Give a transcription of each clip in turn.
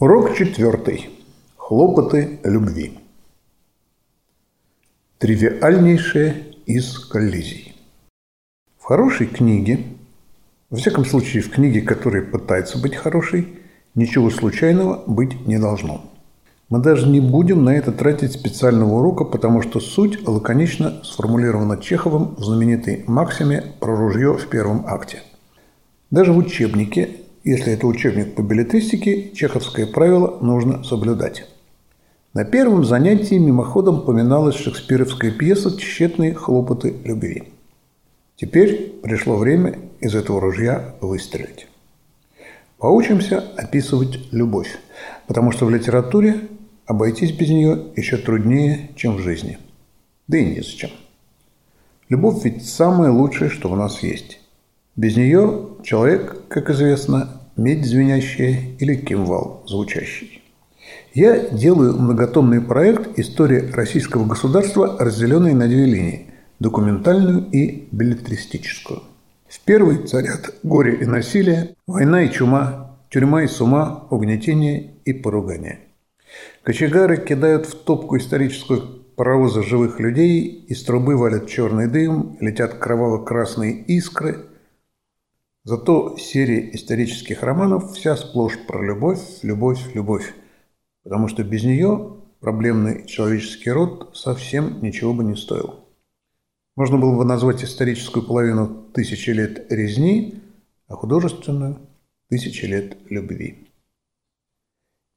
Урок четвертый. Хлопоты любви. Тривиальнейшее из коллизий. В хорошей книге, во всяком случае в книге, которая пытается быть хорошей, ничего случайного быть не должно. Мы даже не будем на это тратить специального урока, потому что суть лаконично сформулирована Чеховым в знаменитой максиме про ружье в первом акте. Даже в учебнике если это учебник по билетристике, чеховское правило нужно соблюдать. На первом занятии мимоходом поминалась шекспировская пьеса «Тщетные хлопоты любви». Теперь пришло время из этого ружья выстрелить. Поучимся описывать любовь, потому что в литературе обойтись без нее еще труднее, чем в жизни. Да и незачем. Любовь ведь самое лучшее, что у нас есть. Без нее человек, как известно, медь звенящая или кимвал звучащий. Я делаю многотомный проект «История российского государства», разделенный на две линии – документальную и билетристическую. В первой царят горе и насилие, война и чума, тюрьма и сума, угнетение и поругание. Кочегары кидают в топку историческую паровоза живых людей, из трубы валят черный дым, летят кроваво-красные искры – Зато серия исторических романов вся сплошь про любовь, любовь, любовь. Потому что без нее проблемный человеческий род совсем ничего бы не стоил. Можно было бы назвать историческую половину «Тысячи лет резни», а художественную «Тысячи лет любви».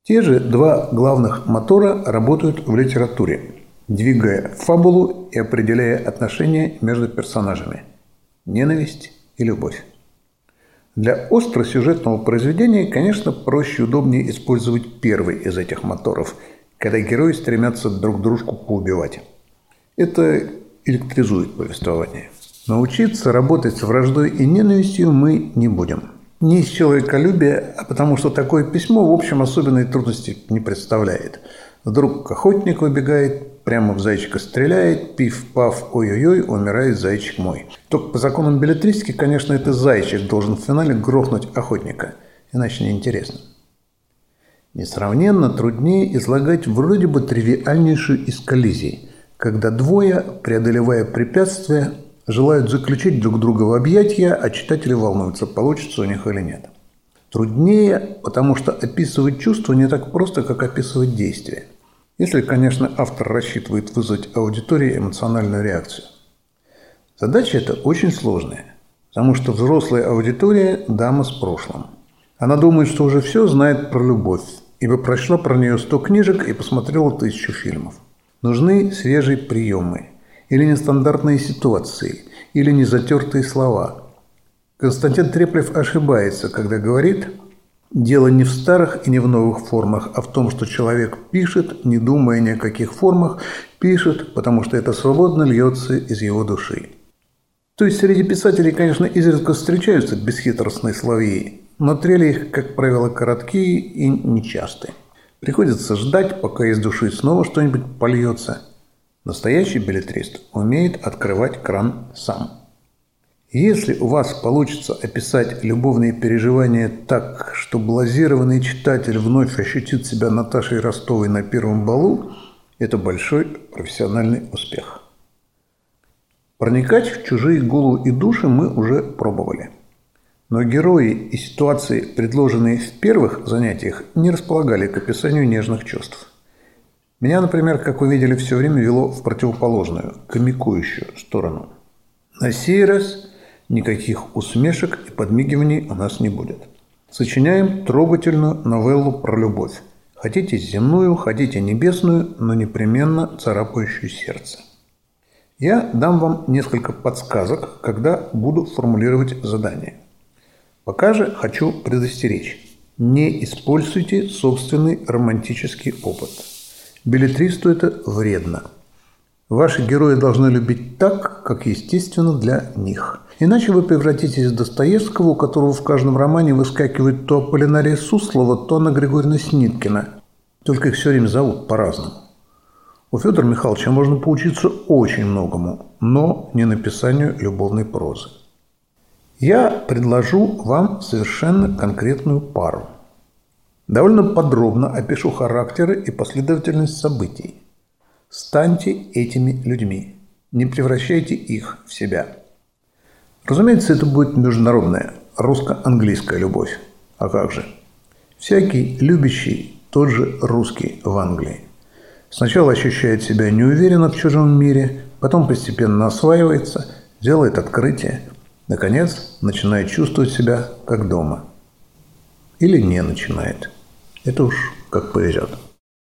Те же два главных мотора работают в литературе, двигая фабулу и определяя отношения между персонажами – ненависть и любовь. Для остросюжетного произведения, конечно, проще и удобнее использовать первый из этих моторов, когда герои стремятся друг дружку поубивать. Это электризует повествование. Научиться работать с враждой и ненавистью мы не будем. Не из человеколюбия, а потому что такое письмо, в общем, особенной трудности не представляет. Вдруг охотник выбегает, прямо в зайчика стреляет, пиф-паф, ой-ой-ой, умирает зайчик мой. Только по законам билетристики, конечно, это зайчик должен в финале грохнуть охотника, иначе неинтересно. Несравненно труднее излагать вроде бы тривиальнейшую из коллизий, когда двое, преодолевая препятствия, желают заключить друг друга в объятия, а читатели волнуются, получится у них или нет. Труднее, потому что описывать чувства не так просто, как описывать действия. Если, конечно, автор рассчитывает вызвать аудитории эмоциональную реакцию. Задача эта очень сложная, потому что взрослая аудитория – дама с прошлым. Она думает, что уже все знает про любовь, ибо прочла про нее сто книжек и посмотрела тысячу фильмов. Нужны свежие приемы, или нестандартные ситуации, или незатертые слова. Константин Треплев ошибается, когда говорит – Дело не в старых и не в новых формах, а в том, что человек пишет, не думая ни о каких формах, пишет, потому что это свободно льется из его души. То есть среди писателей, конечно, изредка встречаются бесхитростные словеи, но трели их, как правило, короткие и нечастые. Приходится ждать, пока из души снова что-нибудь польется. Настоящий билетрист умеет открывать кран сам. Если у вас получится описать любовные переживания так, что блазированный читатель вновь ощутит себя Наташей Ростовой на первом балу, это большой профессиональный успех. Проникать в чужие головы и души мы уже пробовали. Но герои и ситуации, предложенные в первых занятиях, не располагали к описанию нежных чувств. Меня, например, как вы видели, все время вело в противоположную, комикующую сторону. На сей раз – Никаких усмешек и подмигиваний у нас не будет. Сочиняем трогательную новеллу про любовь. Хотите земную, хотите небесную, но непременно царапающую сердце. Я дам вам несколько подсказок, когда буду формулировать задание. Пока же хочу предостеречь. Не используйте собственный романтический опыт. Билетристу это вредно. Ваши герои должны любить так, как естественно для них. Иначе вы превратитесь в Достоевского, у которого в каждом романе выскакивает то Аполлинария Суслова, то Анна Григорьевна Сниткина. Только их все время зовут по-разному. У Федора Михайловича можно поучиться очень многому, но не написанию любовной прозы. Я предложу вам совершенно конкретную пару. Довольно подробно опишу характеры и последовательность событий. Станьте этими людьми. Не превращайте их в себя. Разумеется, это будет международная, русско-английская любовь. А как же? Всякий любящий тот же русский в Англии. Сначала ощущает себя неуверенно в чужом мире, потом постепенно осваивается, делает открытие, наконец начинает чувствовать себя как дома. Или не начинает. Это уж как повезет.